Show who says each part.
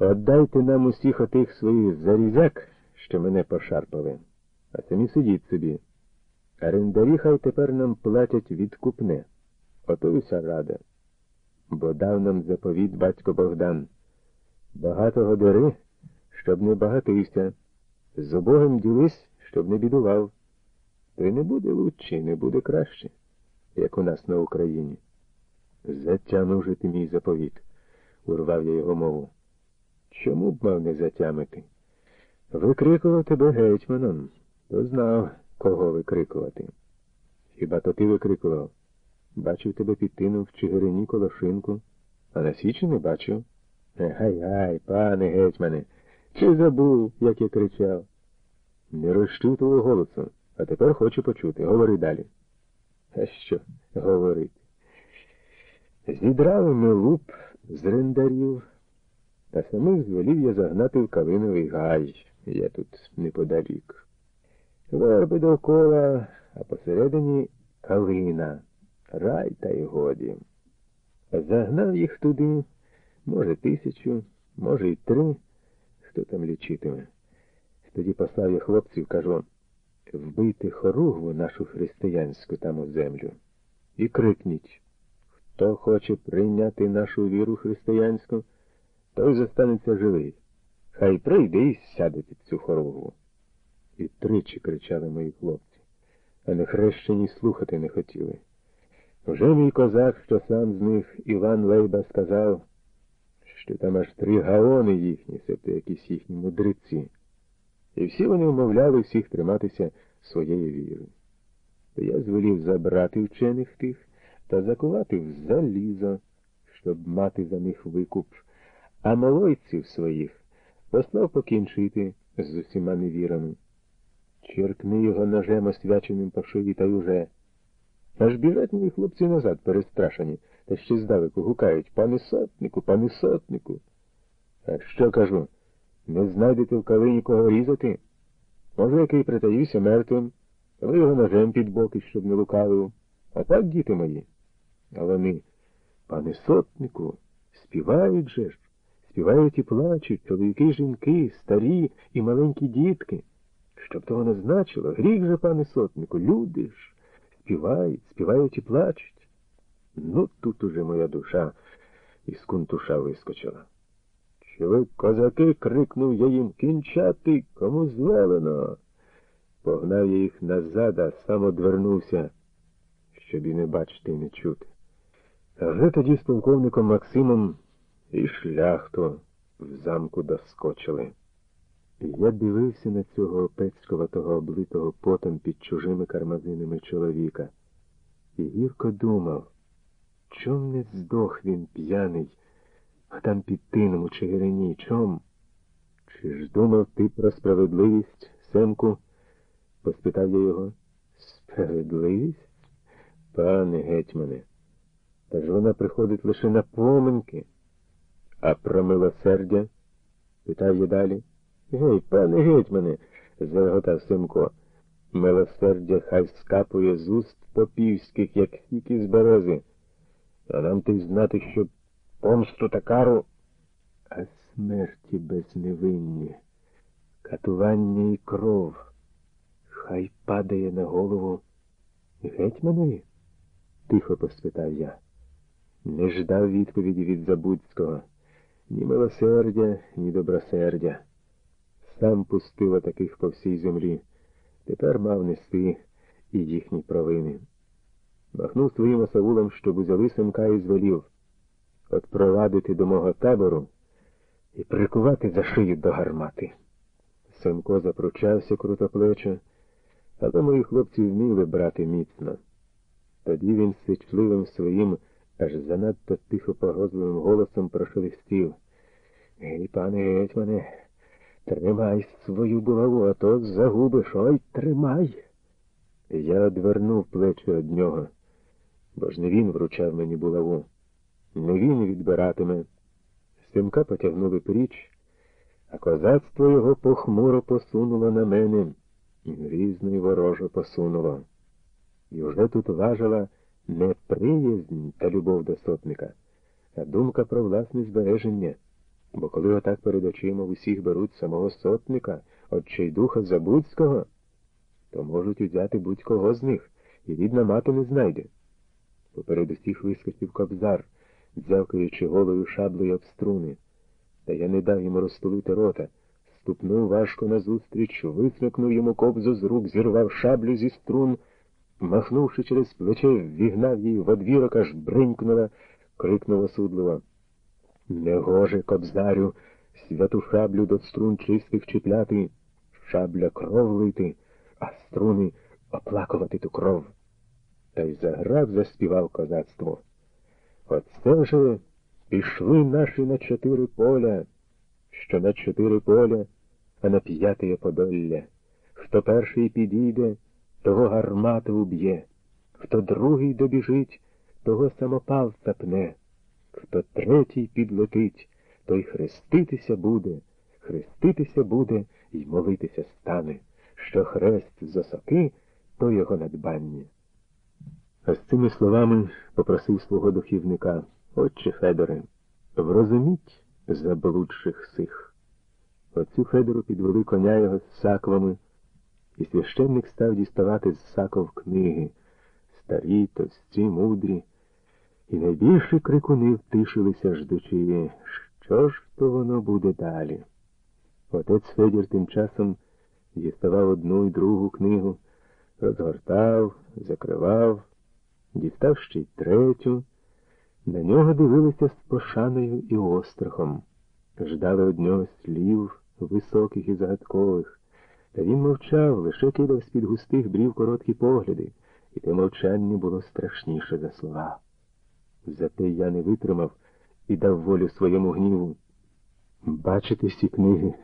Speaker 1: Отдайте нам усіх отих своїх зарізяк, що мене пошарпали, а самі сидіть собі. Орендарі хай тепер нам платять відкупне. Ото уся рада. Бо дав нам заповіт батько Богдан. Багатого дери, щоб не багатився. З убогим ділись, щоб не бідував. То й не буде лучше, не буде краще, як у нас на Україні. Затямив же ти мій заповіт, урвав я його мову. Чому б мав не затямити? Викрикував тебе гетьманом, то знав, кого викрикувати. Хіба то ти викрикував? Бачив тебе підтинув в Чигирині колошинку, а на січі не бачив. Гай-гай, пане гетьмане, чи забув, як я кричав? Не розчув твого голосу, а тепер хочу почути. Говори далі. А що говорити? Зідрали ми луп з рендарів, та самих звелів я загнати в Калиновий гай. Я тут неподалік. Верби довкола, а посередині калина. Рай та й годі. Загнав їх туди, може, тисячу, може, й три. Хто там лічитиме? Тоді послав я хлопців, кажу, вбийте хоругву нашу християнську там у землю. І крикніть, хто хоче прийняти нашу віру християнську, той зостанеться живий. Хай прийде і сяде під цю хоругву. І тричі кричали мої хлопці, а не хрещені слухати не хотіли. Вже мій козак, що сам з них Іван Лейба сказав, що там аж три гаони їхні, себто якісь їхні мудреці. І всі вони вмовляли всіх триматися своєї віри. То я звелів забрати вчених тих та закувати в залізо, щоб мати за них викуп, а малойців своїх послав покінчити з усіма невірами. Черкни його ножем освяченим по шиї та й уже. Аж біжать мої хлопці назад, перестрашені, та ще здалеку гукають пане сотнику, пане сотнику. А що кажу? Не знайдете в калині кого різати? Може, який притаївся мертвим, ви його ножем під боки, щоб не лукавив. А так, діти мої. А вони, пане сотнику, співають же ж, співають і плачуть, чоловіки, жінки, старі і маленькі дітки. Щоб того не значило, гріх же, пане сотнику, люди ж, співають, співають і плачуть. Ну, тут уже моя душа із кунтуша вискочила. Що ви, козаки, крикнув я їм кінчати, кому звелено. Погнав я їх назад, а сам одвернувся, щоб і не бачити, і не чути. А вже тоді з полковником Максимом і шляхто в замку доскочили. Я дивився на цього опецькуватого, облитого потом під чужими кармазинами чоловіка. І гірко думав, чом не здох він п'яний, а там під тином у Чигирині, чом? Чи ж думав ти про справедливість, Семку? поспитав я його. Справедливість? Пане гетьмане, та ж вона приходить лише на поминки. А про милосердя? питав я далі. Гей, пане гетьмане, зареготав Семко. Милосердя хай скапує з уст попівських, як сік із берези. А нам ти знати, що помсту та кару, а смерті безневинні, катування і кров. Хай падає на голову гетьманові? тихо поспитав я. Не ждав відповіді від Забудського. Ні милосердя, ні добросердя. Сам пустила таких по всій землі. Тепер мав нести і їхні провини. Махнув своїм осавулом, щоб узяли Семка і звелів отпровадити до мого табору і прикувати за шию до гармати. Семко запручався крутоплечо, але мої хлопці вміли брати міцно. Тоді він сичливим своїм, аж занадто тихо погрозливим голосом прошелестів. Гей, пане гетьмане, тримай свою булаву, а то загубиш, ой, тримай. Я одвернув плечі від нього, бо ж не він вручав мені булаву, не він відбиратиме. Симка потягнули пріч, а козацтво його похмуро посунуло на мене, і грізно й ворожо посунуло. І вже тут важила не приязнь та любов до сотника, а думка про власне збереження. Бо коли отак перед очима в усіх беруть самого сотника, Отчайдуха Забудського, то можуть узяти будь-кого з них, і рідна мати не знайде. Поперед усіх вискочив кобзар, дзявкаючи голою шаблею об струни. Та я не дав йому розтулити рота, ступнув важко назустріч, висмикнув йому кобзу з рук, зірвав шаблю зі струн, махнувши через плече, вігнав її в одвірок, аж бринькнула, крикнув осудливо. Негоже, кобзарю, святу шаблю до струн чистих чіпляти, шабля кров лити, а струни оплакувати ту кров. Та й заграв, заспівав козацтво. Оце вже пішли наші на чотири поля, що на чотири поля, а на п'яте подолля. Хто перший підійде, того гармата уб'є, хто другий добіжить, того самопал цапне, хто третій підлетить, той хреститися буде, хреститися буде і молитися стане, що хрест з осоки, то його надбання. А з цими словами попросив свого духівника, Отче Федоре, врозуміть заблудших сих. Отцю Федору підвели коня його з саквами, і священник став діставати з саков книги, старі, товсті, мудрі, і найбільше крикуни втишилися, ждучи, що ж то воно буде далі. Отець Федір тим часом діставав одну і другу книгу, розгортав, закривав дістав ще й третю. На нього дивилися з пошаною і острахом, ждали од нього слів високих і загадкових, та він мовчав, лише кидав з-під густих брів короткі погляди, і те мовчання було страшніше за слова. Зате я не витримав і дав волю своєму гніву. Бачите всі книги,